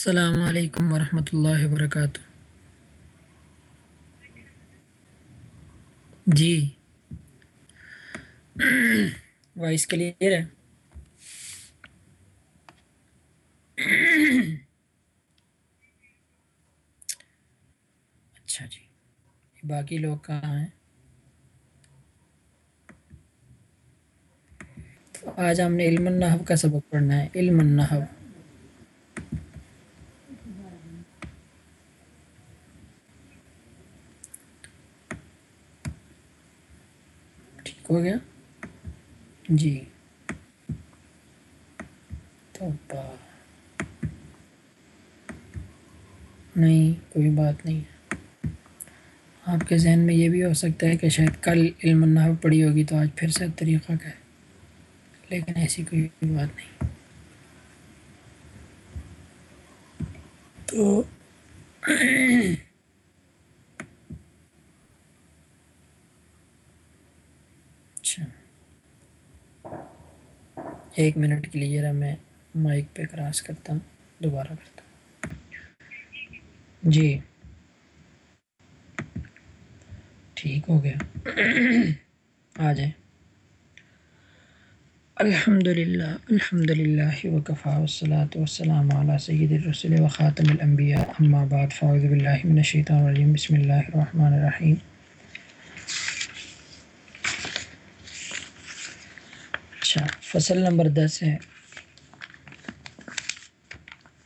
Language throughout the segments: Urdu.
السلام علیکم ورحمۃ اللہ وبرکاتہ۔ جی۔ وائس کلیئر ہے؟ اچھا جی۔ باقی لوگ کہاں ہیں؟ آج ہم نے علم النحو کا سبق پڑھنا ہے۔ علم النحو ٹھیک ہو گیا؟ جی۔ تو نہیں، کوئی بات نہیں۔ آپ کے ذہن میں یہ بھی ہو سکتا ہے کہ شاید کل علم النحو پڑھی ہوگی تو آج پھر سے طریقہ کا ہے۔ لیکن ایسی کوئی بات نہیں۔ تو اچھا۔ ایک منٹ کے لیے ذرا میں مائک پہ کراس کرتا ہوں، دوبارہ کرتا ہوں۔ جی۔ ٹھیک ہو گیا۔ آ جائیں۔ الحمد للہ الحمد للہ وقفا وسلاۃ وسلام علیہ سید الرسول وخاتم الانبیاء، اما بعد، فاعوذ باللہ من الشیطان الرجیم، بسم اللہ الرحمن الرحیم اچھا فصل نمبر دس ہے۔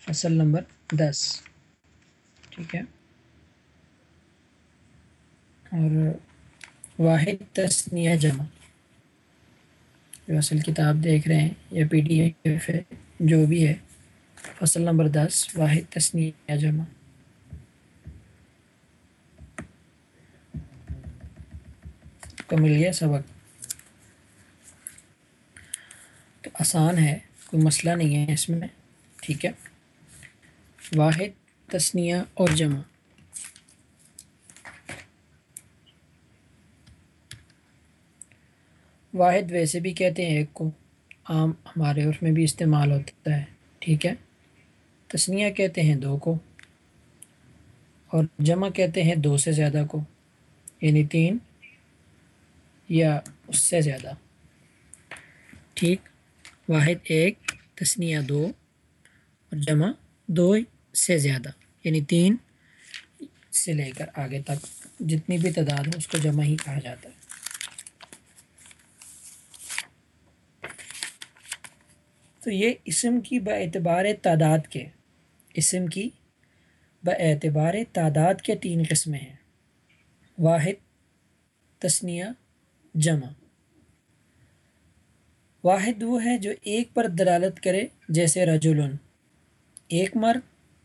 فصل نمبر دس۔ ٹھیک ہے۔ اور واحد تسنیہ جمع۔ جو اصل کتاب دیکھ رہے ہیں یا پی ڈی ایف ہے، جو بھی ہے۔ فصل نمبر دس، واحد تسنیہ جمع۔ کو مل گیا سبق تو آسان ہے، کوئی مسئلہ نہیں ہے اس میں، ٹھیک ہے؟ واحد تسنیہ اور جمع۔ واحد ویسے بھی کہتے ہیں، ایک کو عام ہمارے عرف میں بھی استعمال ہوتا ہے، ٹھیک ہے؟ تسنیہ کہتے ہیں دو کو، اور جمع کہتے ہیں دو سے زیادہ کو یعنی تین یا اس سے زیادہ۔ ٹھیک؟ واحد ایک تسنیہ دو اور جمع دو سے زیادہ یعنی تین سے لے کر آگے تک۔ جتنی بھی تعداد ہو اس کو جمع ہی کہا جاتا ہے۔ تو یہ اسم کی اعتبار تعداد کے، اسم کی اعتبار تعداد کے تین قسمیں ہیں۔ واحد تسنیہ جمع۔ واحد وہ ہے جو ایک پر دلالت کرے جیسے رجلن۔ ایک مرد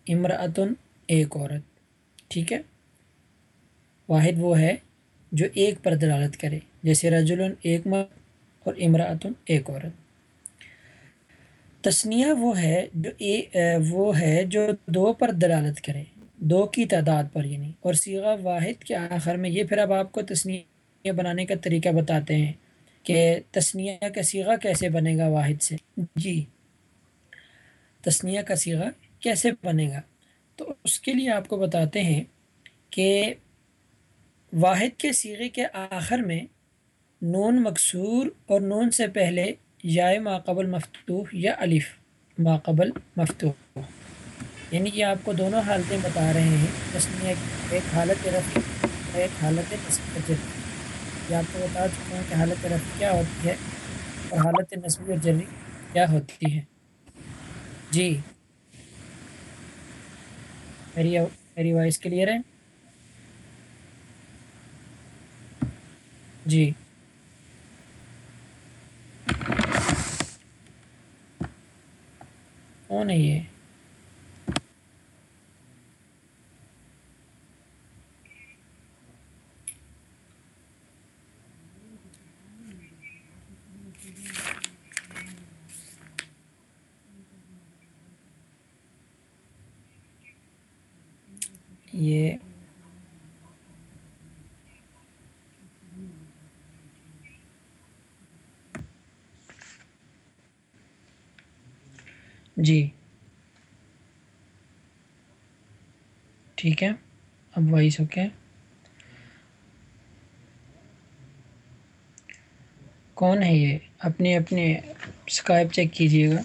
امراۃن ایک عورت۔ ٹھیک ہے؟ واحد وہ ہے جو ایک پر دلالت کرے جیسے رجلن ایک مرد اور امراۃن ایک عورت۔ تسنیہ وہ ہے جو وہ ہے جو دو پر دلالت کرے۔ دو کی تعداد پر یعنی۔ اور سیغہ واحد کے آخر میں یہ پھر اب آپ کو تسنیہ بنانے کا طریقہ بتاتے ہیں۔ کہ تسنیہ کا سیغہ کیسے بنے گا واحد سے؟ جی تسنیہ کا سیغہ کیسے بنے گا؟ تو اس کے لیے آپ کو بتاتے ہیں کہ واحد کے سیغے کے آخر میں نون مقصور اور نون سے پہلے یا ماقبل مفتوح یا الف ماقبل مفتوح۔ یعنی کہ آپ کو دونوں حالتیں بتا رہے ہیں۔ تسمیہ ایک حالت رفع، ایک حالت نصبی یہ آپ کو بتا چکا ہوں کہ حالت رفع کیا ہوتی ہے اور حالت نصبی اور جری کیا ہوتی ہے۔ جی۔ میری میری وائس کلیئر ہے؟ جی۔ کون ہے یہ؟ یہ جی۔ ٹھیک ہے۔ اب وائس اوکے۔ کون ہے یہ؟ اپنے اپنے اسکائپ چیک کیجیے گا۔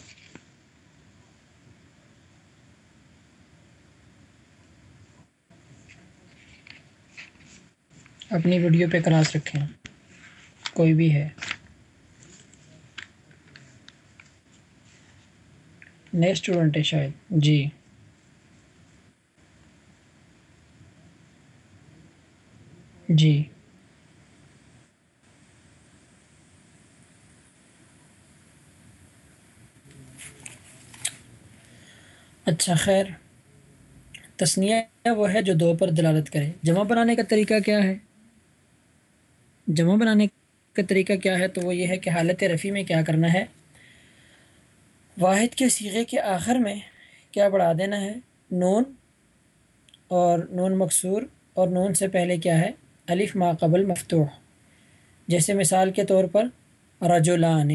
اپنی ویڈیو پہ کلاس رکھیں۔ کوئی بھی ہے۔ نئے اسٹوڈنٹ ہے شاید۔ جی۔ جی۔ اچھا خیر۔ تسنیہ وہ ہے جو دو پر دلالت کرے۔ جمع بنانے کا طریقہ کیا ہے؟ جمع بنانے کا طریقہ کیا ہے؟ تو وہ یہ ہے کہ حالت رفیع میں کیا کرنا ہے؟ واحد کے سیغے کے آخر میں کیا بڑھا دینا ہے؟ نون اور نون مقصور اور نون سے پہلے کیا ہے؟ الف ما قبل مفتوح۔ جیسے مثال کے طور پر رجولان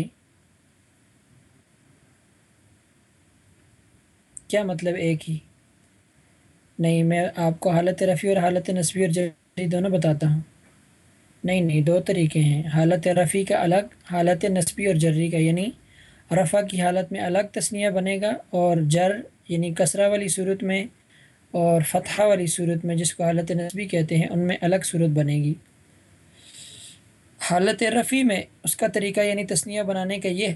کیا مطلب ایک ہی؟ نہیں، میں آپ کو حالت رفیع اور حالت نصبی اور جری دونوں بتاتا ہوں۔ نہیں نہیں، دو طریقے ہیں۔ حالت رفیع کا الگ، حالت نصبی اور جری کا۔ یعنی رفع کی حالت میں الگ تسنیہ بنے گا اور جر یعنی کثرہ والی صورت میں اور فتحہ والی صورت میں جس کو حالت نصبی کہتے ہیں، ان میں الگ صورت بنے گی۔ حالت رفیع میں اس کا طریقہ یعنی تسنیہ بنانے کا یہ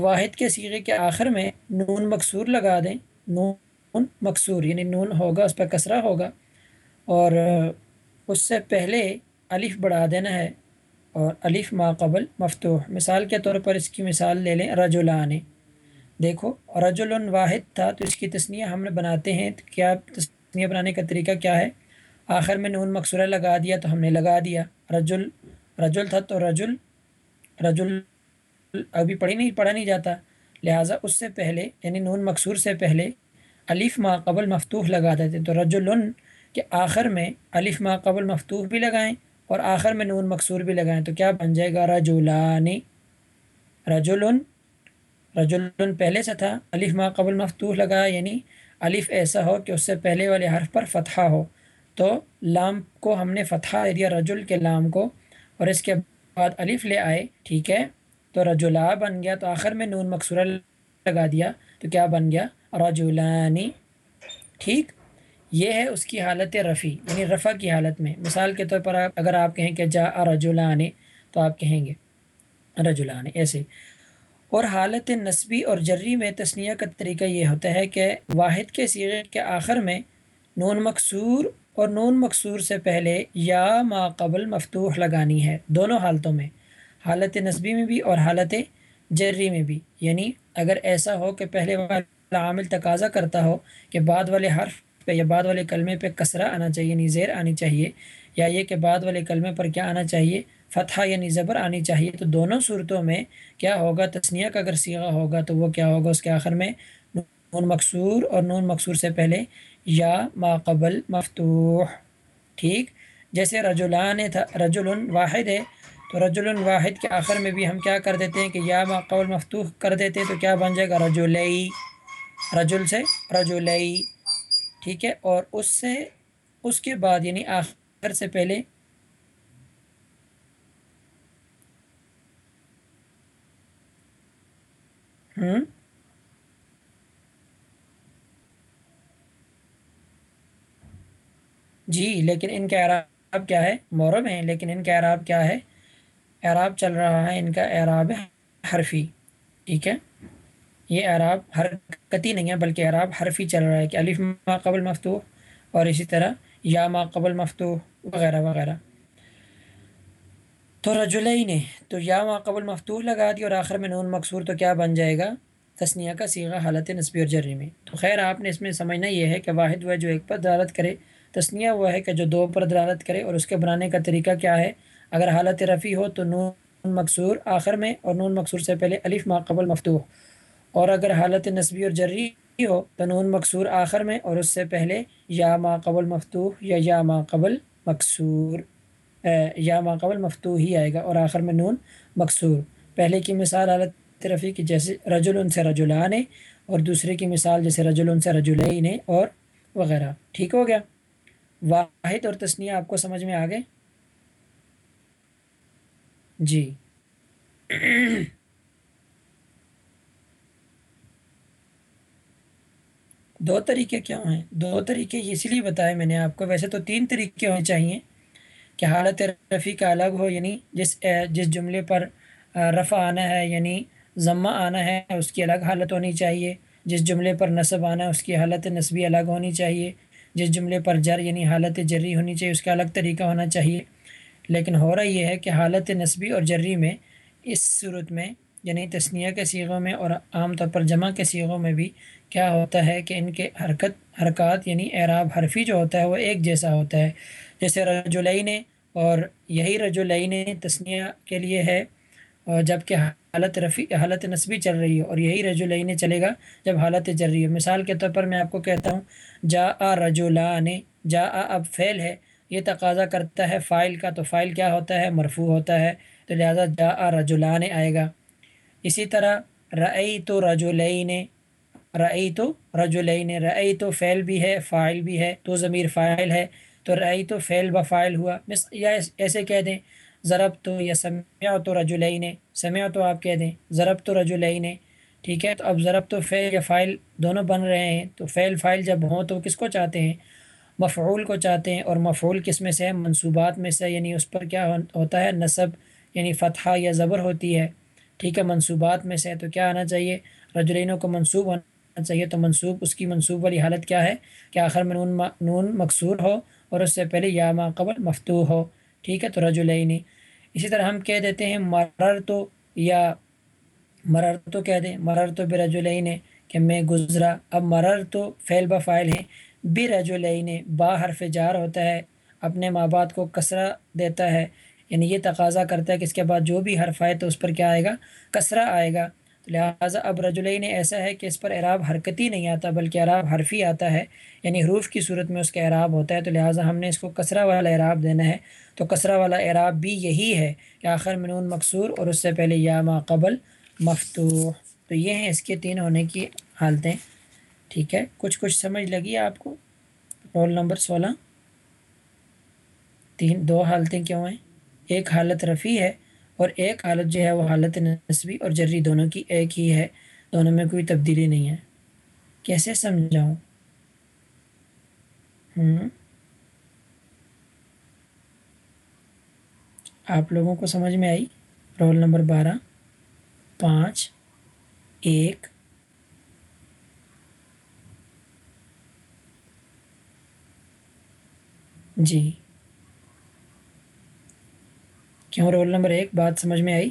واحد کے سیغے کے آخر میں نون مقصور لگا دیں۔ نون مقصور یعنی نون ہوگا، اس پہ کثرہ ہوگا۔ اور اس سے پہلے الف بڑھا دینا ہے اور الف ما قبل مفتوح۔ مثال کے طور پر اس کی مثال لے لیں رجولان دیکھو رجل واحد تھا، تو اس کی تسنیہ ہم بناتے ہیں۔ تو کیا تسنیہ بنانے کا طریقہ کیا ہے؟ آخر میں نون مقصورہ لگا دیا تو ہم نے لگا دیا۔ رجل رجل تھا تو رجل رجل ابھی پڑھی نہیں، پڑھا نہیں جاتا۔ لہٰذا اس سے پہلے یعنی نون مقصور سے پہلے، الف ما قبل مفتوح لگا دیتے۔ تو رجل کے آخر میں الف ما قبل مفتوح بھی لگائیں اور آخر میں نون مقصور بھی لگائیں۔ تو کیا بن جائے گا؟ رجولانی رجل رجل پہلے سے تھا، الف ما قبل مفتوح لگا یعنی الف ایسا ہو کہ اس سے پہلے والے حرف پر فتحہ ہو۔ تو لام کو ہم نے فتحہ دیا رجل کے لام کو، اور اس کے بعد الف لے آئے، ٹھیک ہے؟ تو رجلا بن گیا تو آخر میں نون مقصورہ لگا دیا تو کیا بن گیا؟ رجولانی ٹھیک؟ یہ ہے اس کی حالت رفیع یعنی رفع کی حالت میں۔ مثال کے طور پر اگر آپ کہیں کہ جا رجولان تو آپ کہیں گے رجولان ایسے۔ اور حالت نصبی اور جری میں تسنیہ کا طریقہ یہ ہوتا ہے کہ واحد کے سیغے کے آخر میں نون مقصور اور نون مقصور سے پہلے یا ما قبل مفتوح لگانی ہے، دونوں حالتوں میں۔ حالت نصبی میں بھی اور حالت جری میں بھی۔ یعنی اگر ایسا ہو کہ پہلے والا عامل تقاضا کرتا ہو کہ بعد والے حرف پہ یا بعد والے کلمے پہ کسرہ آنا چاہیے یعنی زیر آنی چاہیے، یا یہ کہ بعد والے کلمے پر کیا آنا چاہیے فتح یعنی زبر آنی چاہیے، تو دونوں صورتوں میں کیا ہوگا؟ تسنیہ کا اگر سیغہ ہوگا تو وہ کیا ہوگا؟ اس کے آخر میں نون مقصور اور نون مقصور سے پہلے یا ماقبل مفتوح، ٹھیک؟ جیسے رجولان تھا رجل واحد ہے تو رجل واحد کے آخر میں بھی ہم کیا کر دیتے ہیں کہ یا ماقبل مفتوح کر دیتے ہیں تو کیا بن جائے گا؟ رجولئی رجل سے رجولئی ٹھیک ہے؟ اور اس سے، اس کے بعد یعنی آخر سے پہلے ہوں۔ جی لیکن ان کا اعراب کیا ہے؟ مورب ہیں، لیکن ان کا اعراب کیا ہے؟ اعراب چل رہا ہے، ان کا اعراب ہے حرفی، ٹھیک ہے؟ یہ اعراب حرکتی نہیں ہے، بلکہ اعراب حرفی چل رہا ہے کہ الف ما قبل مفتوح اور اسی طرح یا ما قبل مفتوح وغیرہ وغیرہ۔ تو رجولئی نے تو یا ما قبل مفتوح لگا دی اور آخر میں نون مقصور تو کیا بن جائے گا؟ تسنیہ کا سیغہ حالت نسبی اور جری میں۔ تو خیر، آپ نے اس میں سمجھنا یہ ہے کہ واحد وہ جو ایک پر دلالت کرے۔ تسنیہ وہ ہے کہ جو دو پر دلالت کرے اور اس کے بنانے کا طریقہ کیا ہے؟ اگر حالت رفیع ہو تو نون مقصور آخر میں اور نون مقصور سے پہلے الف ما قبل مفتوح اور اگر حالت نصبی اور جری ہو تو نون مقصور آخر میں اور اس سے پہلے یا ما قبل مفتوح یا یا ما قبل مقصور یا ما قبل مفتوح ہی آئے گا اور آخر میں نون مقصور پہلے کی مثال حالت رفیع کی جیسے رجل ان سے رجولان اور دوسرے کی مثال جیسے رجل ان سے رجولین اور وغیرہ۔ ٹھیک ہو گیا؟ واحد اور تسنیہ آپ کو سمجھ میں آ گئے؟ جی۔ دو طریقے کیا ہیں؟ دو طریقے اسی لیے بتائے میں نے آپ کو، ویسے تو تین طریقے ہونے چاہیے کہ حالت رفیع کا الگ ہو یعنی جس جس جملے پر رفع آنا ہے یعنی ضمہ آنا ہے، اس کی الگ حالت ہونی چاہیے۔ جس جملے پر نصب آنا ہے، اس کی حالت نصبی الگ ہونی چاہیے۔ جس جملے پر جر یعنی حالت جری ہونی چاہیے، اس کا الگ طریقہ ہونا چاہیے۔ لیکن ہو رہا یہ ہے کہ حالت نصبی اور جری میں اس صورت میں یعنی تسنیہ کے سیغوں میں اور عام طور پر جمع کے سیغوں میں بھی کیا ہوتا ہے کہ ان کے حرکت، حرکات یعنی اعراب حرفی جو ہوتا ہے وہ ایک جیسا ہوتا ہے۔ جیسے رجولین اور یہی رجولین تسنیہ کے لیے ہے، اور جبکہ حالت رفیع حالت نصبی چل رہی ہے اور یہی رجولین چلے گا جب حالت جر رہی ہے۔ مثال کے طور پر میں آپ کو کہتا ہوں جا آ رجولان جا آ اب فعل ہے یہ تقاضا کرتا ہے فائل کا تو فائل کیا ہوتا ہے؟ مرفوع ہوتا ہے۔ تو لہٰذا جا رجولان آئے گا۔ اسی طرح رعی تو رجولین رعی تو رجولین رعی تو فعل بھی ہے فائل بھی ہے تو ضمیر فائل ہے۔ تو رعی تو فعل ب فائل ہوا۔ یا ایسے کہہ دیں ضرب تو یا سمع تو رجولین سمع تو آپ کہہ دیں ضرب تو رجولین ٹھیک ہے؟ تو اب ضرب تو فعل یا فائل دونوں بن رہے ہیں۔ تو فعل فائل جب ہوں تو کس کو چاہتے ہیں؟ مفعول کو چاہتے ہیں اور مفعول کس میں سے ہے؟ منصوبات میں سے یعنی اس پر کیا ہوتا ہے؟ نصب یعنی فتحہ یا زبر ہوتی ہے۔ ٹھیک ہے، منصوبات میں سے تو کیا آنا چاہیے؟ رجولینوں کو منصوب ہونا چاہیے۔ تو منصوب، اس کی منصوب والی حالت کیا ہے؟ کہ آخر میں نون نون مقصور ہو اور اس سے پہلے یا ما قبل مفتوح ہو۔ ٹھیک ہے، تو رجولینی اسی طرح ہم کہہ دیتے ہیں مرر تو یا مرر تو کہہ دیں۔ مرر تو بے رجولین کہ میں گزرا۔ اب مرر تو فعل بفائل ہیں۔ بے با حرف جار ہوتا ہے، اپنے ماں باپ کو کسرہ دیتا ہے۔ یعنی یہ تقاضا کرتا ہے کہ اس کے بعد جو بھی حرف آئے تو اس پر کیا آئے گا؟ کسرہ آئے گا۔ تو لہٰذا اب رجولین ایسا ہے کہ اس پر اعراب حرکتی نہیں آتا، بلکہ اعراب حرفی آتا ہے۔ یعنی حروف کی صورت میں اس کا اعراب ہوتا ہے۔ تو لہٰذا ہم نے اس کو کسرہ والا اعراب دینا ہے۔ تو کسرہ والا اعراب بھی یہی ہے کہ آخر میں نون مقصور اور اس سے پہلے یا ما قبل مفتوح۔ تو یہ ہیں اس کے تین ہونے کی حالتیں۔ ٹھیک ہے؟ کچھ کچھ سمجھ لگی آپ کو؟ رول نمبر سولہ۔ تین، دو حالتیں کیوں ہیں؟ ایک حالت رفیع ہے اور ایک حالت جو ہے وہ حالت نصبی اور جری، دونوں کی ایک ہی ہے، دونوں میں کوئی تبدیلی نہیں ہے۔ کیسے سمجھاؤں؟ ہوں۔ آپ لوگوں کو سمجھ میں آئی؟ رول نمبر بارہ، پانچ، ایک جی۔ کیوں رول نمبر ایک بات سمجھ میں آئی؟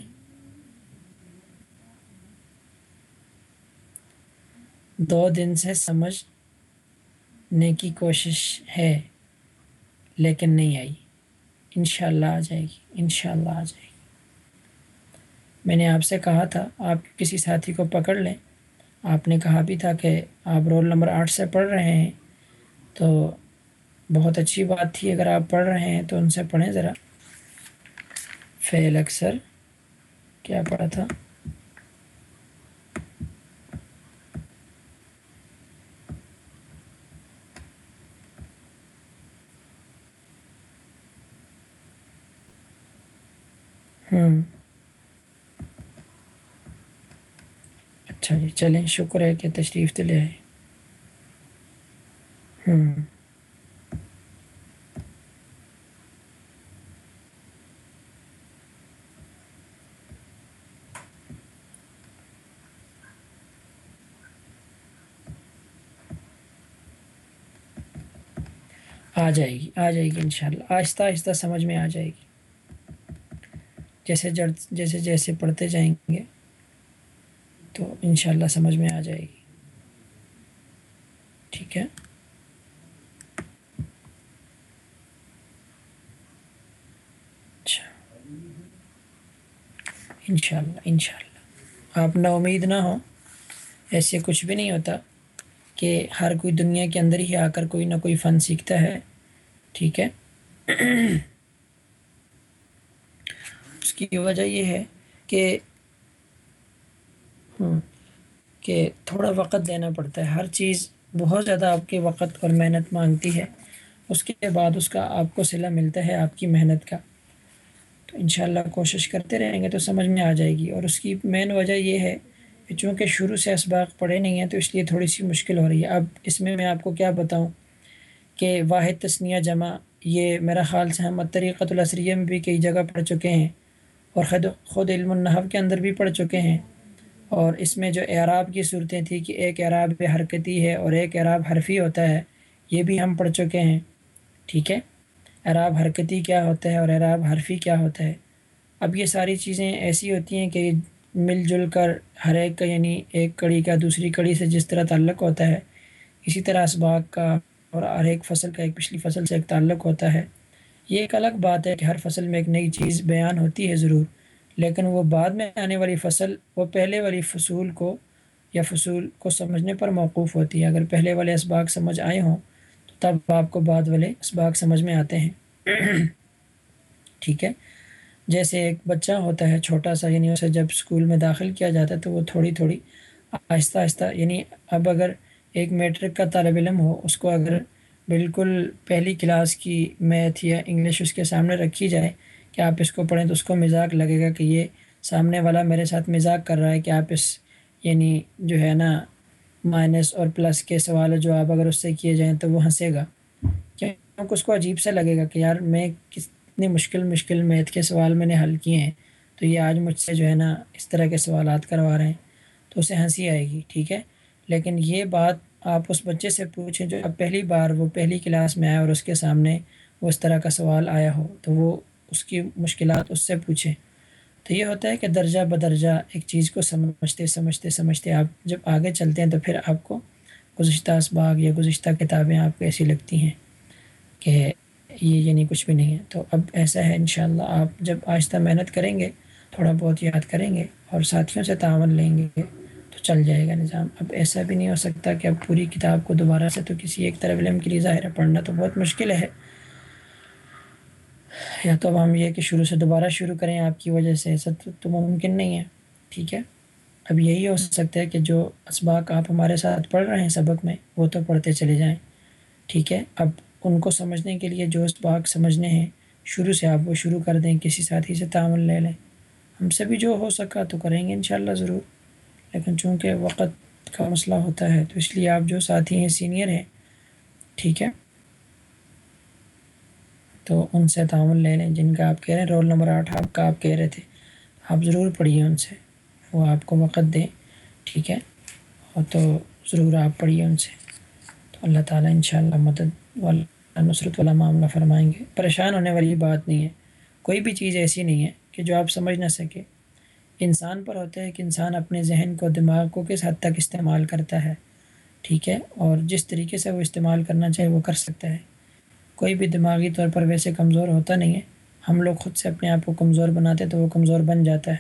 دو دن سے سمجھنے کی کوشش ہے، لیکن نہیں آئی۔ انشاءاللہ آ جائے گی، انشاءاللہ آ جائے گی۔ میں نے آپ سے کہا تھا، آپ کسی ساتھی کو پکڑ لیں۔ آپ نے کہا بھی تھا کہ آپ رول نمبر آٹھ سے پڑھ رہے ہیں، تو بہت اچھی بات تھی، اگر آپ پڑھ رہے ہیں تو ان سے پڑھیں ذرا۔ فعل اکثر، کیا پڑھا تھا؟ ہوں اچھا جی چلیں، شکر ہے کہ تشریف تو لے آئے۔ ہوں جائے گی، آ جائے گی انشاءاللہ، آہستہ آہستہ سمجھ میں آ جائے گی۔ جیسے جڑ، جیسے جیسے پڑھتے جائیں گے تو انشاءاللہ سمجھ میں آ جائے گی۔ ٹھیک ہے؟ اچھا۔ انشاءاللہ انشاءاللہ۔ آپ نہ امید نہ ہو ایسے کچھ بھی نہیں ہوتا کہ ہر کوئی دنیا کے اندر ہی آ کر کوئی نہ کوئی فن سیکھتا ہے۔ ٹھیک ہے۔ اس کی وجہ یہ ہے کہ کہ تھوڑا وقت دینا پڑتا ہے۔ ہر چیز بہت زیادہ آپ کے وقت اور محنت مانگتی ہے۔ اس کے بعد اس کا آپ کو صلہ ملتا ہے آپ کی محنت کا۔ تو انشاءاللہ کوشش کرتے رہیں گے تو سمجھ میں آ جائے گی۔ اور اس کی مین وجہ یہ ہے کہ چونکہ شروع سے اسباق پڑھے نہیں ہیں تو اس لیے تھوڑی سی مشکل ہو رہی ہے۔ اب اس میں میں آپ کو کیا بتاؤں؟ کہ واحد تسنیہ جمع، یہ میرا خیال سے ہم طریقۃ الاسریہ میں بھی کئی جگہ پڑھ چکے ہیں اور خود خود علم النحو کے اندر بھی پڑھ چکے ہیں۔ اور اس میں جو اعراب کی صورتیں تھیں کہ ایک اعراب حرکتی ہے اور ایک اعراب حرفی ہوتا ہے، یہ بھی ہم پڑھ چکے ہیں۔ ٹھیک ہے؟ اعراب حرکتی کیا ہوتا ہے اور اعراب حرفی کیا ہوتا ہے؟ اب یہ ساری چیزیں ایسی ہوتی ہیں کہ مل جل کر ہر ایک کا یعنی ایک کڑی کا دوسری کڑی سے جس طرح تعلق ہوتا ہے، اسی طرح اسباق کا اور ہر ایک فصل کا ایک پچھلی فصل سے ایک تعلق ہوتا ہے۔ یہ ایک الگ بات ہے کہ ہر فصل میں ایک نئی چیز بیان ہوتی ہے ضرور، لیکن وہ بعد میں آنے والی فصل، وہ پہلے والی فصول کو یا فصول کو سمجھنے پر موقوف ہوتی ہے۔ اگر پہلے والے اسباق سمجھ آئے ہوں تو تب آپ کو بعد والے اسباق سمجھ میں آتے ہیں۔ ٹھیک ہے؟ جیسے ایک بچہ ہوتا ہے چھوٹا سا یعنی اسے جب اسکول میں داخل کیا جاتا ہے تو وہ تھوڑی تھوڑی آہستہ آہستہ یعنی اب اگر ایک میٹرک کا طالب علم ہو، اس کو اگر بالکل پہلی کلاس کی میتھ یا انگلش اس کے سامنے رکھی جائے کہ آپ اس کو پڑھیں تو اس کو مزاق لگے گا کہ یہ سامنے والا میرے ساتھ مزاق کر رہا ہے کہ آپ اس یعنی جو ہے نا مائنس اور پلس کے سوال جو آپ اگر اس سے کیے جائیں تو وہ ہنسے گا۔ کیونکہ اس کو عجیب سے لگے گا کہ یار میں کتنی مشکل مشکل میتھ کے سوال میں نے حل کیے ہیں، تو یہ آج مجھ سے جو ہے نا اس طرح کے سوالات کروا رہے ہیں، تو اسے ہنسی آئے گی، ٹھیک ہے؟ لیکن یہ بات آپ اس بچے سے پوچھیں جو اب پہلی بار وہ پہلی کلاس میں آیا اور اس کے سامنے وہ اس طرح کا سوال آیا ہو، تو وہ اس کی مشکلات اس سے پوچھیں۔ تو یہ ہوتا ہے کہ درجہ بدرجہ ایک چیز کو سمجھتے سمجھتے سمجھتے آپ جب آگے چلتے ہیں تو پھر آپ کو گزشتہ اسباغ یا گزشتہ کتابیں آپ کو ایسی لگتی ہیں کہ یہ یعنی کچھ بھی نہیں ہے۔ تو اب ایسا ہے انشاءاللہ، آپ جب آہستہ محنت کریں گے، تھوڑا بہت یاد کریں گے اور ساتھیوں سے تعاون لیں گے۔ چل جائے گا نظام۔ اب ایسا بھی نہیں ہو سکتا کہ اب پوری کتاب کو دوبارہ سے تو کسی ایک طرف علم کے لیے ظاہر پڑھنا تو بہت مشکل ہے۔ یا تو اب ہم یہ کہ شروع سے دوبارہ شروع کریں آپ کی وجہ سے، ایسا تو ممکن نہیں ہے۔ ٹھیک ہے؟ اب یہی ہو سکتا ہے کہ جو اسباق آپ ہمارے ساتھ پڑھ رہے ہیں سبق میں، وہ تو پڑھتے چلے جائیں۔ ٹھیک ہے؟ اب ان کو سمجھنے کے لیے جو اسباق سمجھنے ہیں، شروع سے آپ وہ شروع کر دیں، کسی ساتھی سے تعاون لے لیں۔ ہم سے بھی جو ہو سکا تو کریں گے انشاءاللہ ضرور۔ لیکن چونکہ وقت کا مسئلہ ہوتا ہے تو اس لیے آپ جو ساتھی ہیں سینئر ہیں، ٹھیک ہے؟ تو ان سے تعاون لے لیں، جن کا آپ کہہ رہے ہیں رول نمبر آٹھ آپ کا آپ کہہ رہے تھے۔ آپ ضرور پڑھیے ان سے، وہ آپ کو وقت دیں، ٹھیک ہے؟ اور تو ضرور آپ پڑھیے ان سے۔ تو اللہ تعالیٰ ان شاء اللہ مدد والا نصرت والا معاملہ فرمائیں گے۔ پریشان ہونے والی بات نہیں ہے۔ کوئی بھی چیز ایسی نہیں ہے کہ جو آپ سمجھ نہ سکے انسان پر ہوتا ہے کہ انسان اپنے ذہن کو دماغ کو کس حد تک استعمال کرتا ہے، ٹھیک ہے؟ اور جس طریقے سے وہ استعمال کرنا چاہے وہ کر سکتا ہے۔ کوئی بھی دماغی طور پر ویسے کمزور ہوتا نہیں ہے۔ ہم لوگ خود سے اپنے آپ کو کمزور بناتے تو وہ کمزور بن جاتا ہے۔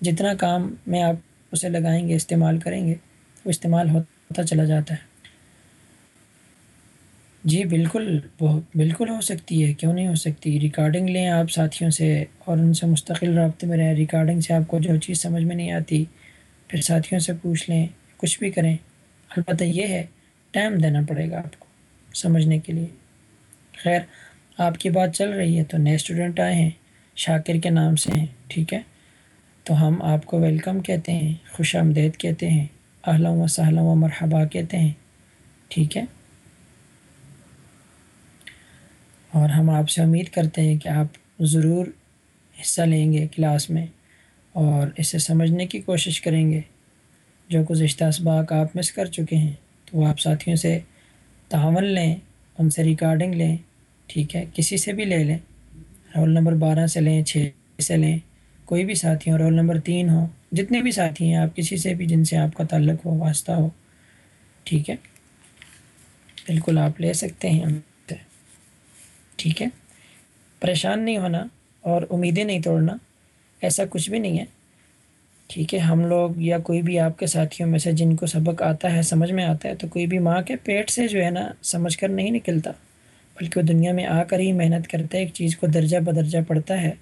جتنا کام میں آپ اسے لگائیں گے، استعمال کریں گے، وہ استعمال ہوتا چلا جاتا ہے۔ جی بالکل بالکل ہو سکتی ہے، کیوں نہیں ہو سکتی؟ ریکارڈنگ لیں آپ ساتھیوں سے اور ان سے مستقل رابطے میں رہیں۔ ریکارڈنگ سے آپ کو جو چیز سمجھ میں نہیں آتی، پھر ساتھیوں سے پوچھ لیں، کچھ بھی کریں۔ البتہ یہ ہے، ٹائم دینا پڑے گا آپ کو سمجھنے کے لیے۔ خیر، آپ کی بات چل رہی ہے تو نئے اسٹوڈنٹ آئے ہیں، شاکر کے نام سے ہیں، ٹھیک ہے؟ تو ہم آپ کو ویلکم کہتے ہیں، خوش آمدید کہتے ہیں، اہلا و سہلا و مرحبا کہتے ہیں، ٹھیک ہے؟ اور ہم آپ سے امید کرتے ہیں کہ آپ ضرور حصہ لیں گے کلاس میں اور اسے سمجھنے کی کوشش کریں گے۔ جو گزشتہ اسباق آپ مس کر چکے ہیں، تو وہ آپ ساتھیوں سے تعاون لیں، ان سے ریکارڈنگ لیں، ٹھیک ہے؟ کسی سے بھی لے لیں۔ رول نمبر بارہ سے لیں، چھ سے لیں۔ کوئی بھی ساتھی ہو رول نمبر تین ہو، جتنے بھی ساتھی ہیں، آپ کسی سے بھی جن سے آپ کا تعلق ہو، واسطہ ہو، ٹھیک ہے؟ بالکل آپ لے سکتے ہیں۔ ٹھیک ہے؟ پریشان نہیں ہونا اور امیدیں نہیں توڑنا ایسا کچھ بھی نہیں ہے۔ ٹھیک ہے، ہم لوگ یا کوئی بھی آپ کے ساتھیوں میں سے جن کو سبق آتا ہے، سمجھ میں آتا ہے، تو کوئی بھی ماں کے پیٹ سے جو ہے نا سمجھ کر نہیں نکلتا، بلکہ وہ دنیا میں آ کر ہی محنت کرتا ہے، ایک چیز کو درجہ بدرجہ پڑھتا ہے،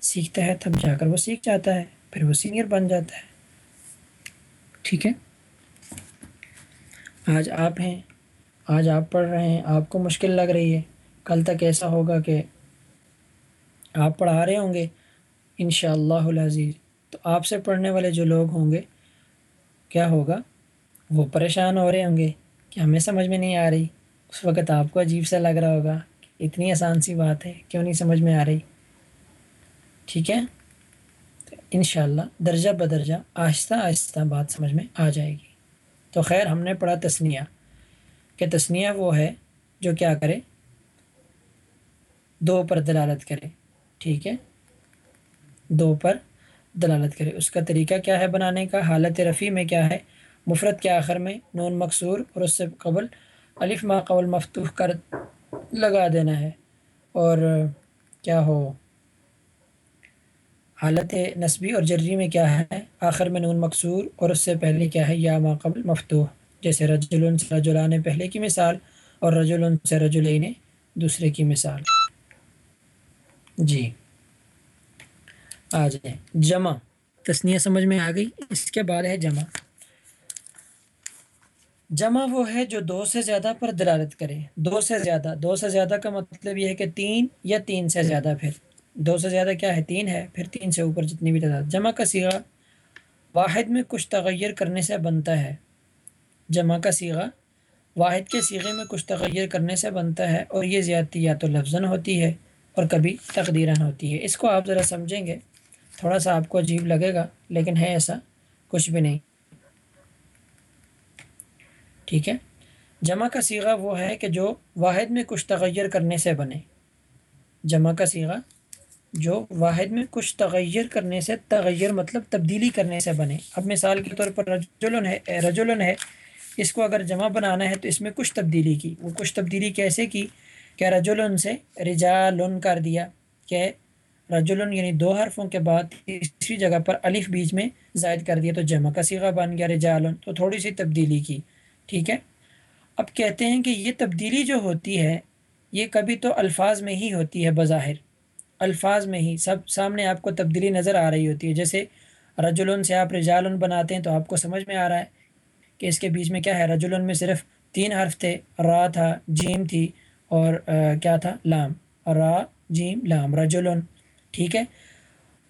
سیکھتا ہے، تب جا کر وہ سیکھ جاتا ہے، پھر وہ سینئر بن جاتا ہے۔ ٹھیک ہے؟ آج آپ ہیں، آج آپ پڑھ رہے ہیں، آپ کو مشکل لگ رہی ہے۔ کل تک ایسا ہوگا کہ آپ پڑھا رہے ہوں گے ان شاء اللہ العزیز۔ تو آپ سے پڑھنے والے جو لوگ ہوں گے، کیا ہوگا؟ وہ پریشان ہو رہے ہوں گے کہ ہمیں سمجھ میں نہیں آ رہی۔ اس وقت آپ کو عجیب سا لگ رہا ہوگا اتنی آسان سی بات ہے، کیوں نہیں سمجھ میں آ رہی؟ ٹھیک ہے؟ ان شاء اللہ درجہ بدرجہ آہستہ آہستہ بات سمجھ میں آ جائے گی۔ تو خیر، ہم نے پڑھا تسنیہ۔ کہ تسنیہ وہ ہے جو کیا کرے؟ دو پر دلالت کرے، ٹھیک ہے؟ دو پر دلالت کرے۔ اس کا طریقہ کیا ہے بنانے کا؟ حالت رفیع میں کیا ہے؟ مفرت کے آخر میں نون مقصور اور اس سے قبل الف ما قبل مفتوح کر لگا دینا ہے۔ اور کیا ہو؟ حالت نصبی اور جری میں کیا ہے؟ آخر میں نون مقصور اور اس سے پہلے کیا ہے؟ یا ما قبل مفتوح۔ جیسے رجل سے رجولان پہلے کی مثال اور رجل سے رجولین دوسرے کی مثال۔ جی۔ آ جائیں۔ جمع۔ تسنیہ سمجھ میں آ گئی۔ اس کے بعد ہے جمع۔ جمع وہ ہے جو دو سے زیادہ پر دلالت کرے۔ دو سے زیادہ۔ دو سے زیادہ کا مطلب یہ ہے کہ تین یا تین سے زیادہ پھر۔ دو سے زیادہ کیا ہے؟ تین ہے۔ پھر تین سے اوپر جتنی بھی تعداد۔ جمع کا سیغہ واحد میں کچھ تغیر کرنے سے بنتا ہے۔ جمع کا سیغہ واحد کے سیغے میں کچھ تغیر کرنے سے بنتا ہے اور یہ زیادتی یا تو لفظاً ہوتی ہے۔ اور کبھی تقدیراً ہوتی ہے۔ اس کو آپ ذرا سمجھیں گے، تھوڑا سا آپ کو عجیب لگے گا، لیکن ہے ایسا، کچھ بھی نہیں۔ ٹھیک ہے؟ جمع کا سیغہ وہ ہے کہ جو واحد میں کچھ تغیر کرنے سے بنے۔ جمع کا سیغہ، جو واحد میں کچھ تغیر کرنے سے، تغیر مطلب تبدیلی کرنے سے بنے۔ اب مثال کے طور پر رجولن ہے رجولن ہے۔ اس کو اگر جمع بنانا ہے تو اس میں کچھ تبدیلی کی۔ وہ کچھ تبدیلی کیسے کی؟ کہ رجولن سے رجالن کر دیا کہ رجولن یعنی دو حرفوں کے بعد تیسری جگہ پر الف بیچ میں زائد کر دیا تو جمع کا سیغہ بن گیا رجالن، تو تھوڑی سی تبدیلی کی، ٹھیک ہے؟ اب کہتے ہیں کہ یہ تبدیلی جو ہوتی ہے، یہ کبھی تو الفاظ میں ہی ہوتی ہے بظاہر، الفاظ میں ہی، سب سامنے آپ کو تبدیلی نظر آ رہی ہوتی ہے۔ جیسے رجولن سے آپ رجالن بناتے ہیں تو آپ کو سمجھ میں آ رہا ہے کہ اس کے بیچ میں کیا ہے؟ رجولن میں صرف تین حرف تھے، را تھا، جیم تھی اور کیا تھا؟ لام، را، جیم، لام رجولن ٹھیک ہے؟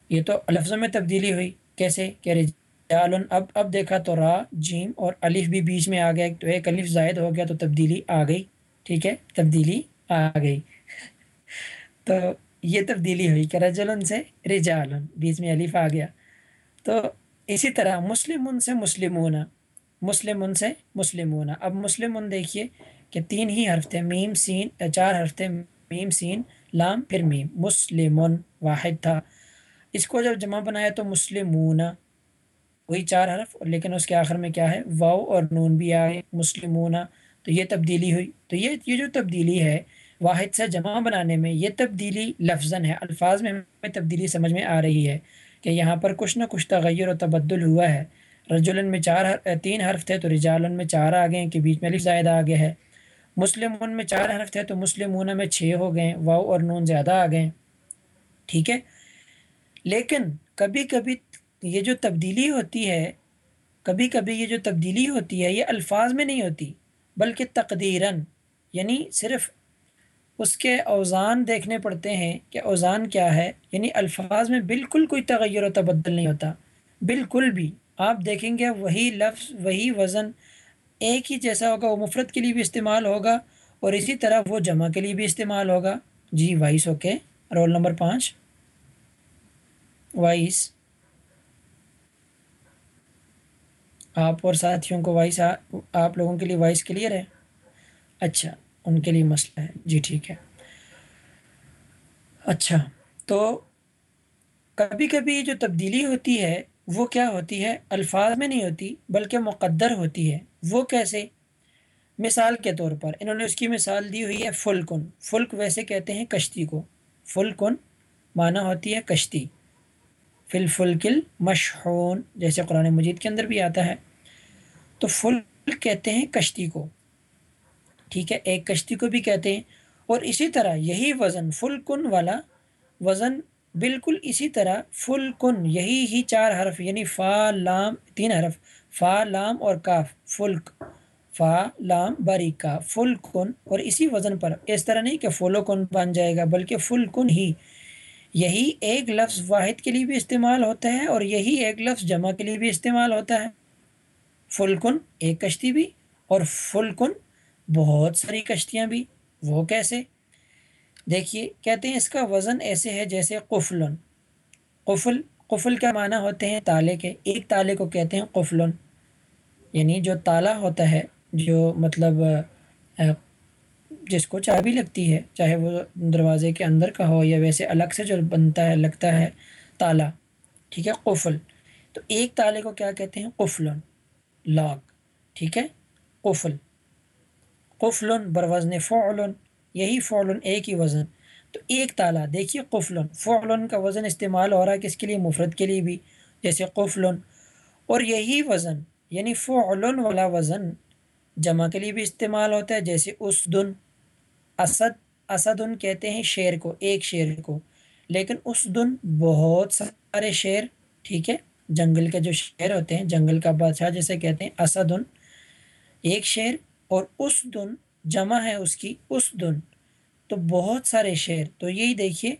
یہ تو لفظوں میں تبدیلی ہوئی، کیسے؟ کہ رجالن، اب اب دیکھا تو را، جیم اور الف بھی بیچ میں آ گیا تو ایک الف زائد ہو گیا تو تبدیلی آ گئی، ٹھیک ہے؟ تبدیلی آ گئی۔ تو یہ تبدیلی ہوئی کہ رجلن سے رجالن، بیچ میں الف آ گیا۔ تو اسی طرح مسلم سے مسلمون مسلم سے مسلمون اب مسلم دیکھیے کہ تین ہی حرف تھے، میم، سین چار حرف تھے، میم، سین، لام، پھر میم۔ مسلم واحد تھا۔ اس کو جب جمع بنایا تو مسلمون، وہی چار حرف لیکن اس کے آخر میں کیا ہے؟ واؤ اور نون بھی آئے مسلمون۔ تو یہ تبدیلی ہوئی۔ تو یہ یہ جو تبدیلی ہے واحد سے جمع بنانے میں، یہ تبدیلی لفظ ہے۔ الفاظ میں ہمیں تبدیلی سمجھ میں آ رہی ہے کہ یہاں پر کچھ نہ کچھ تغیر و تبدل ہوا ہے۔ رجولن میں چار، تین حرف تھے تو رجالن میں چار آ گئے کہ بیچ میں لکھ زائدہ آ گیا ہے۔ مسلم میں چار حرف تھے تو مسلم میں چھ ہو گئے واؤ اور نون زیادہ آ گئے۔ ٹھیک ہے؟ لیکن کبھی کبھی یہ جو تبدیلی ہوتی ہے، کبھی کبھی یہ جو تبدیلی ہوتی ہے، یہ الفاظ میں نہیں ہوتی، بلکہ تقدیراً یعنی صرف اس کے اوزان دیکھنے پڑتے ہیں کہ اوزان کیا ہے۔ یعنی الفاظ میں بالکل کوئی تغیر و تبدل نہیں ہوتا، بالکل بھی۔ آپ دیکھیں گے وہی لفظ، وہی وزن ایک ہی جیسا ہوگا، وہ مفرت کے لیے بھی استعمال ہوگا اور اسی طرح وہ جمع کے لیے بھی استعمال ہوگا۔ جی وائس، اوکے۔ رول نمبر پانچ۔ وائس۔ آپ اور ساتھیوں کو وائس، آپ لوگوں کے لیے وائس کلیئر ہے؟ اچھا ان کے لیے مسئلہ ہے۔ جی ٹھیک ہے۔ اچھا تو کبھی کبھی جو تبدیلی ہوتی ہے، وہ کیا ہوتی ہے؟ الفاظ میں نہیں ہوتی، بلکہ مقدر ہوتی ہے۔ وہ کیسے؟ مثال کے طور پر، انہوں نے اس کی مثال دی ہوئی ہے فلکن۔ فلک ویسے کہتے ہیں کشتی کو۔ فلکن معنی ہوتی ہے کشتی۔ فل فلکل مشہون جیسے قرآن مجید کے اندر بھی آتا ہے۔ تو فلک کہتے ہیں کشتی کو۔ ٹھیک ہے، ایک کشتی کو بھی کہتے ہیں۔ اور اسی طرح یہی وزن فل کن والا وزن بالکل اسی طرح فل کن، یہی ہی چار حرف یعنی فا، لام، تین حرف۔ فا، لام اور کاف، فلک۔ فا، لام باریکا فل کن، اور اسی وزن پر۔ اس طرح نہیں کہ فلو کن بن جائے گا، بلکہ فل کن ہی۔ یہی ایک لفظ واحد کے لیے بھی استعمال ہوتا ہے اور یہی ایک لفظ جمع کے لیے بھی استعمال ہوتا ہے۔ فل کن، ایک کشتی بھی، اور فل کن، بہت ساری کشتیاں بھی۔ وہ کیسے؟ دیکھیے، کہتے ہیں اس کا وزن ایسے ہے جیسے قفلن۔ قفل قفل کا معنی ہوتے ہیں؟ تالے کے، ایک تالے کو کہتے ہیں قفلن۔ یعنی جو تالا ہوتا ہے، جو مطلب جس کو چابی لگتی ہے، چاہے وہ دروازے کے اندر کا ہو یا ویسے الگ سے جو بنتا ہے، لگتا ہے تالا۔ ٹھیک ہے، قفل۔ تو ایک تالے کو کیا کہتے ہیں؟ قفلن۔ لاک ٹھیک ہے، قفل۔ قفلن بر وزن فعلن۔ یہی فعلن ایک ہی وزن۔ تو ایک تالا، دیکھیے قفلن فعلن کا وزن استعمال ہو رہا ہے کس کے لیے؟ مفرد کے لیے بھی، جیسے قفلن اور یہی وزن یعنی فعلن والا وزن جمع کے لیے بھی استعمال ہوتا ہے، جیسے اس دن اسد، اسدن کہتے ہیں شیر کو، ایک شیر کو۔ لیکن اس دن بہت سارے شیر، ٹھیک ہے؟ جنگل کے جو شیر ہوتے ہیں، جنگل کا بادشاہ جیسے کہتے ہیں، اسدن۔ ایک شیر اور اس دن جمع ہے اس کی اس دن۔ تو بہت سارے شعر۔ تو یہی دیکھیے،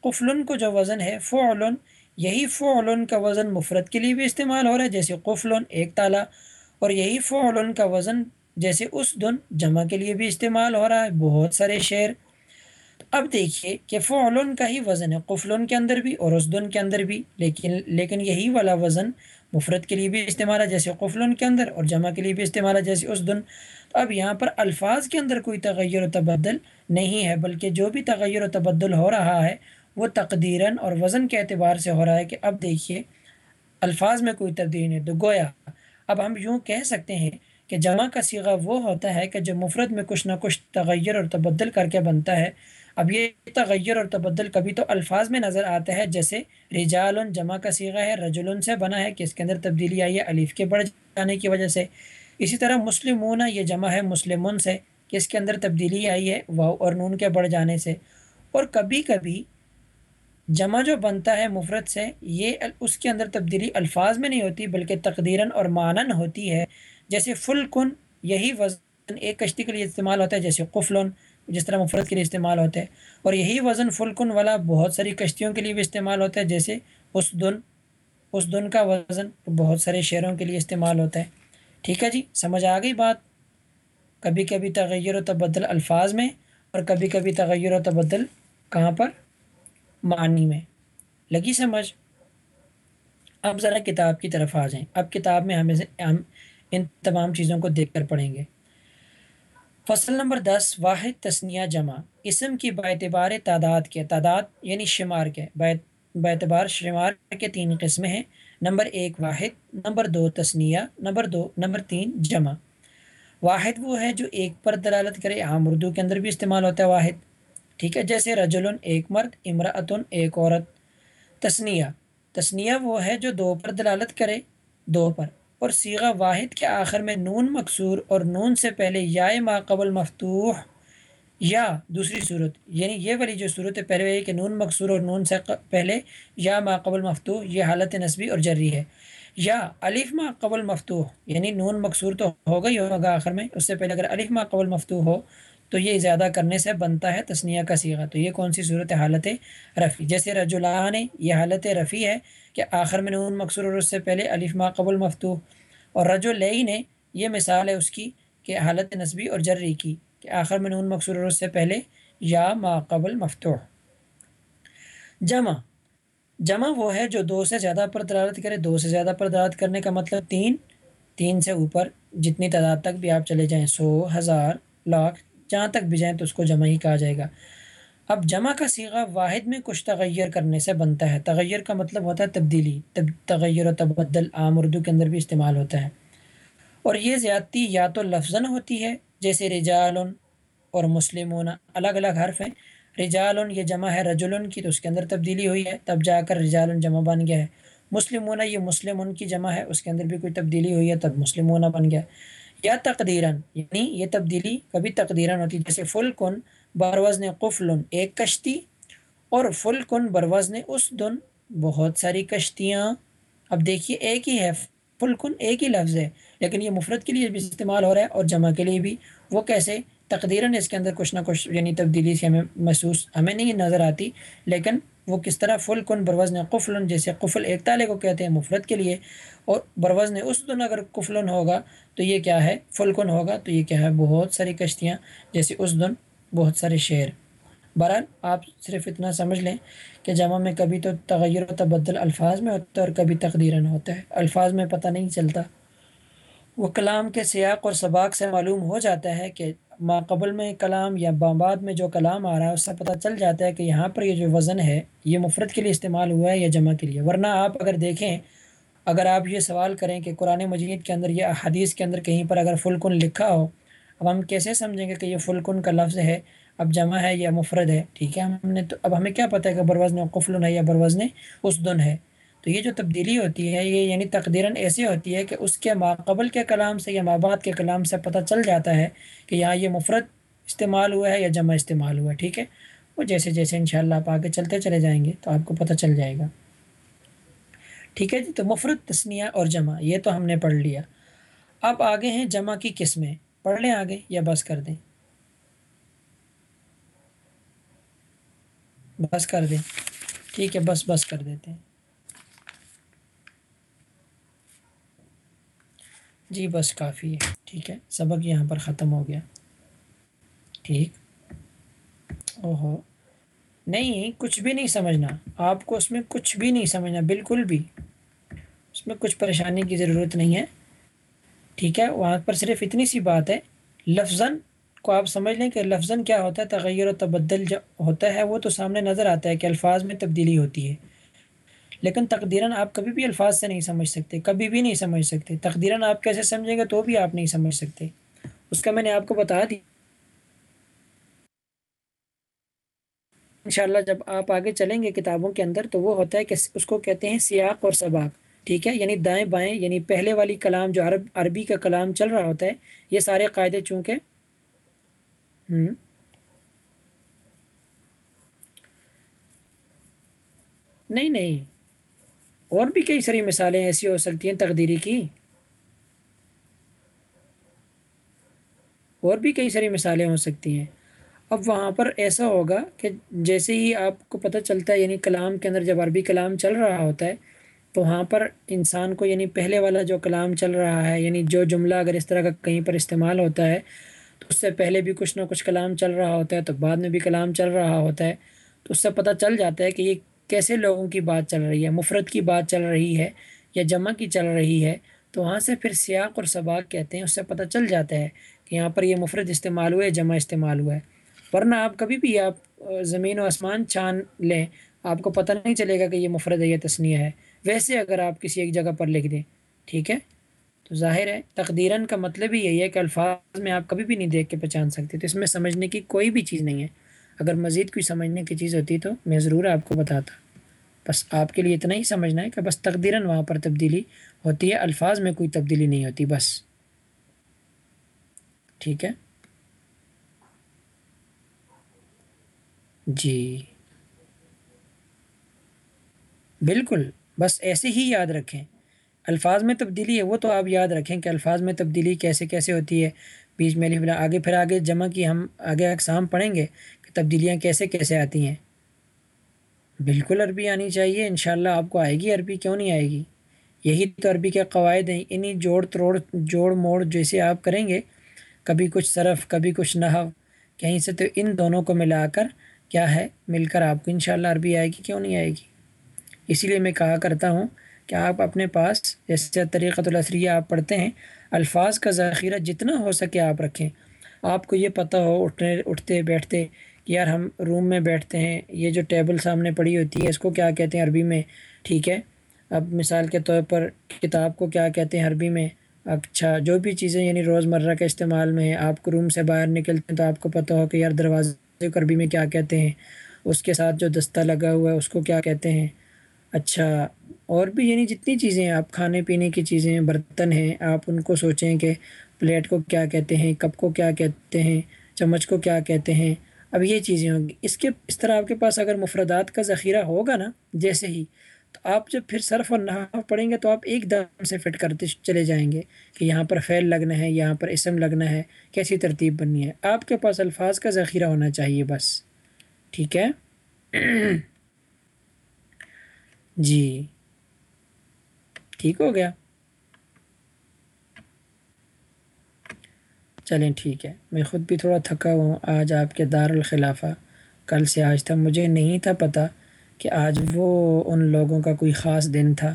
قفلن کو جو وزن ہے، فعلن، یہی فعلن کا وزن مفرد کے لیے بھی استعمال ہو رہا ہے، جیسے قفلن ایک تالا، اور یہی فعلن کا وزن جیسے اس دن جمع کے لیے بھی استعمال ہو رہا ہے۔ بہت سارے شعر۔ اب دیکھیے کہ فعلن کا ہی وزن ہے، قفلن کے اندر بھی اور اس دن کے اندر بھی۔ لیکن لیکن یہی والا وزن مفرد کے لیے بھی استعمال ہے، جیسے قفلن کے اندر اور جمع کے لیے بھی استعمال ہے، جیسے اس دن۔ تو اب یہاں پر الفاظ کے اندر کوئی تغیر و تبدل نہیں ہے، بلکہ جو بھی تغیر و تبدل ہو رہا ہے، وہ تقدیراً اور وزن کے اعتبار سے ہو رہا ہے کہ اب دیکھیے، الفاظ میں کوئی تبدیلی نہیں، تو گویا اب ہم یوں کہہ سکتے ہیں کہ جمع کا سیغہ وہ ہوتا ہے کہ جو مفرد میں کچھ نہ کچھ تغیر اور تبدل کر کے بنتا ہے۔ اب یہ تغیر اور تبدل کبھی تو الفاظ میں نظر آتا ہے، جیسے رجال جمع کا سیغہ ہے، رجل سے بنا ہے، کہ اس کے اندر تبدیلی آئی ہے، الف کے بڑھ جانے کی وجہ سے۔ اسی طرح مسلمون، یہ جمع ہے مسلمون سے، کہ اس کے اندر تبدیلی آئی ہے واؤ اور نون کے بڑھ جانے سے۔ اور کبھی کبھی جمع جو بنتا ہے مفرت سے، یہ اس کے اندر تبدیلی الفاظ میں نہیں ہوتی، بلکہ تقدیراً اور مانن ہوتی ہے۔ جیسے فل کن یہی وزن ایک کشتی کے لیے استعمال ہوتا ہے، جیسے قفلن، جس طرح مفرت کے لیے استعمال ہوتا ہے۔ اور یہی وزن فلکن والا بہت ساری کشتیوں کے لیے بھی استعمال ہوتا ہے، جیسے اس دن اس دن کا وزن بہت سارے شعروں کے لیے استعمال ہوتا ہے۔ ٹھیک ہے جی سمجھ آ گئی بات۔ کبھی کبھی تغیر و تبدل الفاظ میں اور کبھی کبھی تغیر و تبدل کہاں پر؟ معنی میں۔ لگی سمجھ؟ اب ذرا کتاب کی طرف آ جائیں۔ اب کتاب میں ہمیں ہم ان تمام چیزوں کو دیکھ کر پڑھیں گے۔ فصل نمبر دس، واحد تسنیہ جمع۔ اسم کی بعتبار تعداد کے تعداد یعنی شمار کے بعتبار شمار کے تین قسمیں ہیں۔ نمبر ایک واحد، نمبر دو تسنیہ نمبر دو، نمبر تین جمع۔ واحد وہ ہے جو ایک پر دلالت کرے، عام اردو کے اندر بھی استعمال ہوتا ہے واحد۔ ٹھیک ہے، جیسے رجل ایک مرد امراۃن ایک عورت۔ تسنیہ تسنیہ وہ ہے جو دو پر دلالت کرے، دو پر۔ اور سیغہ واحد کے آخر میں نون مقصور اور نون سے پہلے یا ماقبل مفتوح۔ یا دوسری صورت یعنی یہ والی جو صورت ہے پہلے کہ نون مقصور اور نون سے پہلے، یا ماقبل مفتوح، یہ حالت نصبی اور جری ہے۔ یا الف ما قبل مفتوح یعنی نون مقصور تو ہوگا ہی ہوگا آخر میں، اس سے پہلے اگر الف ما قبل مفتوح ہو، تو یہ زیادہ کرنے سے بنتا ہے تسنیہ کا سیغہ۔ تو یہ کون سی صورت حالت رفیع جیسے رجولان یہ حالت رفیع ہے کہ آخر میں نون مقصور اور اس سے پہلے الف ما قبل مفتوح، اور رج نے یہ مثال ہے اس کی کہ حالت نصبی اور جری کی۔ کہ آخر میں نون مقصور اور اس سے پہلے یا ما قبل مفتوح۔ جمع۔ جمع وہ ہے جو دو سے زیادہ پر دلالت کرے۔ دو سے زیادہ پر دلالت کرنے کا مطلب تین۔ تین سے اوپر جتنی تعداد تک بھی آپ چلے جائیں، سو، ہزار، لاکھ، جہاں تک بھی جائیں تو اس کو جمع ہی کہا جائے گا۔ اب جمع کا سیغہ واحد میں کچھ تغیر کرنے سے بنتا ہے۔ تغیر کا مطلب ہوتا ہے تبدیلی۔ تب تغیر و تبدل عام اردو کے اندر بھی استعمال ہوتا ہے۔ اور یہ زیادتی یا تو لفظ ہوتی ہے، جیسے رجال اور مسلمون، الگ الگ حرف ہیں۔ رجال یہ جمع ہے رجل کی، تو اس کے اندر تبدیلی ہوئی ہے۔ تب جا کر رجال جمع بن گیا ہے۔ مسلمون، یہ مسلم کی جمع ہے، اس کے اندر بھی کوئی تبدیلی ہوئی ہے، تب مسلمون بن گیا۔ یا تقدیراً یعنی یہ تبدیلی کبھی تقدیراً ہوتی ہے جیسے فل کن بروز نے قفل ایک کشتی، اور فل کن بروز نے اس دن بہت ساری کشتیاں۔ اب دیکھیے، ایک ہی ہے فل کن ایک ہی لفظ ہے۔ لیکن یہ مفرت کے لیے بھی استعمال ہو رہا ہے اور جمع کے لیے بھی۔ وہ کیسے؟ تقدیراً اس کے اندر کچھ نہ کچھ یعنی تبدیلی سے ہمیں محسوس، ہمیں نہیں نظر آتی، لیکن وہ کس طرح فل کن بروزن قفلن جیسے قفل ایک تالے کو کہتے ہیں مفرت کے لیے۔ اور بروزن اس دن اگر قفلن ہوگا تو یہ کیا ہے؟ فل کن ہوگا تو یہ کیا ہے؟ بہت ساری کشتیاں جیسے اس دن بہت سارے شعر بہرحال آپ صرف اتنا سمجھ لیں کہ جمع میں کبھی تو تغیر و تبدل الفاظ میں ہوتا ہے اور کبھی تقدیراً ہوتا ہے۔ الفاظ میں پتہ نہیں چلتا۔ وہ کلام کے سیاق اور سباق سے معلوم ہو جاتا ہے کہ ماقبل میں کلام یا بعد میں جو کلام آ رہا ہے، اس سے پتہ چل جاتا ہے کہ یہاں پر یہ جو وزن ہے، یہ مفرت کے لیے استعمال ہوا ہے یا جمع کے لیے۔ ورنہ آپ اگر دیکھیں، اگر آپ یہ سوال کریں کہ قرآن مجید کے اندر یا حدیث کے اندر کہیں پر اگر فلکن لکھا ہو، اب ہم کیسے سمجھیں گے کہ یہ فلکن کا لفظ ہے، اب جمع ہے یا مفرد ہے؟ ٹھیک ہے، ہم نے تو، اب ہمیں کیا پتہ ہے کہ بروزن قفل ہے یا بروزن اس دن ہے؟ تو یہ جو تبدیلی ہوتی ہے، یہ یعنی تقدیراً ایسی ہوتی ہے کہ اس کے ماقبل کے کلام سے یا مابعد کے کلام سے پتہ چل جاتا ہے کہ یہاں یہ مفرد استعمال ہوا ہے یا جمع استعمال ہوا ہے، ٹھیک ہے؟ وہ جیسے جیسے انشاءاللہ آپ آگے چلتے چلے جائیں گے تو آپ کو پتہ چل جائے گا۔ ٹھیک ہے جی تو مفرد تسنیہ اور جمع، یہ تو ہم نے پڑھ لیا۔ اب آگے ہیں جمع کی قسمیں۔ پڑھ لیں آگے یا بس کر دیں؟ بس کر دیں۔ ٹھیک ہے، بس بس کر دیتے ہیں۔ جی بس کافی ہے۔ ٹھیک ہے، سبق یہاں پر ختم ہو گیا۔ ٹھیک۔ اوہو۔ نہیں، کچھ بھی نہیں سمجھنا۔ آپ کو اس میں کچھ بھی نہیں سمجھنا، بالکل بھی۔ اس میں کچھ پریشانی کی ضرورت نہیں ہے۔ ٹھیک ہے، وہاں پر صرف اتنی سی بات ہے۔ لفظ کو آپ سمجھ لیں کہ لفظ کیا ہوتا ہے؟ تغیر و تبدل جو ہوتا ہے، وہ تو سامنے نظر آتا ہے کہ الفاظ میں تبدیلی ہوتی ہے۔ لیکن تقدیراً آپ کبھی بھی الفاظ سے نہیں سمجھ سکتے، کبھی بھی نہیں سمجھ سکتے۔ تقدیراً آپ کیسے سمجھیں گے تو بھی آپ نہیں سمجھ سکتے۔ اس کا میں نے آپ کو بتا دی انشاءاللہ جب آپ آگے چلیں گے کتابوں کے اندر تو وہ ہوتا ہے کہ اس کو کہتے ہیں سیاق اور سباق، ٹھیک ہے؟ یعنی دائیں بائیں یعنی پہلے والی کلام جو عرب، عربی کا کلام چل رہا ہوتا ہے، یہ سارے قاعدے چونکہ ہوں۔ نہیں نہیں۔ اور بھی کئی ساری مثالیں ایسی ہو سکتی ہیں تقدیری کی۔ اور بھی کئی ساری مثالیں ہو سکتی ہیں۔ اب وہاں پر ایسا ہوگا کہ جیسے ہی آپ کو پتہ چلتا ہے یعنی کلام کے اندر جب عربی کلام چل رہا ہوتا ہے، تو وہاں پر انسان کو یعنی پہلے والا جو کلام چل رہا ہے یعنی جو جملہ اگر اس طرح کا کہیں پر استعمال ہوتا ہے، تو اس سے پہلے بھی کچھ نہ کچھ کلام چل رہا ہوتا ہے، تو بعد میں بھی کلام چل رہا ہوتا ہے، تو اس سے پتہ چل جاتا ہے کہ یہ کیسے لوگوں کی بات چل رہی ہے مفرت کی بات چل رہی ہے یا جمع کی چل رہی ہے، تو وہاں سے پھر سیاق اور سباق کہتے ہیں، اس سے پتہ چل جاتا ہے کہ یہاں پر یہ مفرت استعمال ہوا ہے جمع استعمال ہوا ہے ورنہ آپ کبھی بھی آپ زمین و آسمان چھان لیں، آپ کو پتہ نہیں چلے گا کہ یہ مفرد ہے یا تسنیہ ہے۔ ویسے اگر آپ کسی ایک جگہ پر لکھ دیں، ٹھیک ہے؟ تو ظاہر ہے، تقدیراً کا مطلب ہی یہی ہے کہ الفاظ میں آپ کبھی بھی نہیں دیکھ کے پہچان سکتے، تو اس میں سمجھنے کی کوئی بھی چیز نہیں ہے۔ اگر مزید کوئی سمجھنے کی چیز ہوتی تو میں ضرور آپ کو بتاتا۔ بس آپ کے لیے اتنا ہی سمجھنا ہے کہ بس تقدیراً وہاں پر تبدیلی ہوتی ہے، الفاظ میں کوئی تبدیلی نہیں ہوتی، بس۔ ٹھیک ہے؟ جی۔ بالکل، بس ایسے ہی یاد رکھیں۔ الفاظ میں تبدیلی ہے، وہ تو آپ یاد رکھیں کہ الفاظ میں تبدیلی کیسے کیسے ہوتی ہے۔ بیچ میں آگے پھر آگے جمع کی ہم آگے اقسام پڑھیں گے کہ تبدیلیاں کیسے کیسے آتی ہیں۔ بالکل عربی آنی چاہیے، انشاءاللہ آپ کو آئے گی عربی، کیوں نہیں آئے گی؟ یہی تو عربی کے قواعد ہیں انہیں جوڑ تروڑ، جوڑ موڑ جیسے آپ کریں گے، کبھی کچھ صرف، کبھی کچھ نحو، کہیں سے تو ان دونوں کو ملا کر کیا ہے، مل کر آپ کو انشاءاللہ عربی آئے گی، کیوں نہیں آئے گی؟ اسی لیے میں کہا کرتا ہوں کہ آپ اپنے پاس، جیسے طریقۃ الاسریہ آپ پڑھتے ہیں، الفاظ کا ذخیرہ جتنا ہو سکے آپ رکھیں۔ آپ کو یہ پتہ ہو، اٹھنے، اٹھتے، بیٹھتے کہ یار ہم روم میں بیٹھتے ہیں، یہ جو ٹیبل سامنے پڑی ہوتی ہے، اس کو کیا کہتے ہیں عربی میں؟ ٹھیک ہے۔ اب مثال کے طور پر کتاب کو کیا کہتے ہیں عربی میں؟ اچھا جو بھی چیزیں یعنی روز مرہ کے استعمال میں ہیں، آپ کو روم سے باہر نکلتے ہیں تو آپ کو پتہ ہو کہ یار دروازے کو عربی میں کیا کہتے ہیں۔ اس کے ساتھ جو دستہ لگا ہوا ہے، اس کو کیا کہتے ہیں؟ اچھا اور بھی یعنی جتنی چیزیں ہیں، آپ کھانے پینے کی چیزیں برتن ہیں، آپ ان کو سوچیں کہ پلیٹ کو کیا کہتے ہیں، کپ کو کیا کہتے ہیں، چمچ کو کیا کہتے ہیں۔ اب یہ چیزیں ہوں گی۔ اس کے اس طرح آپ کے پاس اگر مفردات کا ذخیرہ ہوگا نا جیسے ہی، تو آپ جب پھر صرف اور نحو پڑھیں گے تو آپ ایک دم سے فٹ کرتے چلے جائیں گے کہ یہاں پر فعل لگنا ہے، یہاں پر اسم لگنا ہے، کیسی ترتیب بننی ہے۔ آپ کے پاس الفاظ کا ذخیرہ ہونا چاہیے بس۔ ٹھیک ہے؟ جی۔ ٹھیک ہو گیا۔ چلیں، ٹھیک ہے۔ میں خود بھی تھوڑا تھکا ہوں۔ آج آپ کے دار الخلافہ کل سے آج تک مجھے نہیں تھا پتہ کہ آج وہ ان لوگوں کا کوئی خاص دن تھا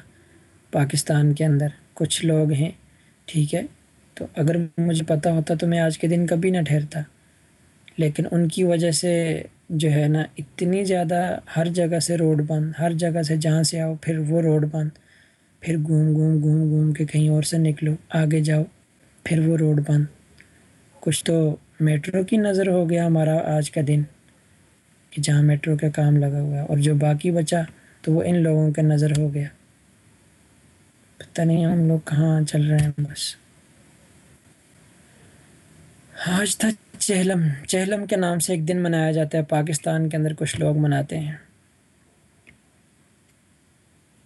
پاکستان کے اندر۔ کچھ لوگ ہیں، ٹھیک ہے، تو اگر مجھے پتہ ہوتا تو میں آج کے دن کبھی نہ ٹھہرتا۔ لیکن ان کی وجہ سے جو ہے نا، اتنی زیادہ ہر جگہ سے روڈ بند، ہر جگہ سے جہاں سے آؤ، پھر وہ روڈ بند۔ پھر گھوم گھوم گھوم گھوم کے کہیں اور سے نکلو، آگے جاؤ، پھر وہ روڈ بند۔ کچھ تو میٹرو کی نظر ہو گیا ہمارا آج کا دن، کہ جہاں میٹرو کا کام لگا ہوا ہے، اور جو باقی بچا تو وہ ان لوگوں کا نظر ہو گیا۔ پتہ نہیں ہم لوگ کہاں چل رہے ہیں، بس۔ آج تھا چہلم۔ چہلم کے نام سے ایک دن منایا جاتا ہے، پاکستان کے اندر کچھ لوگ مناتے ہیں۔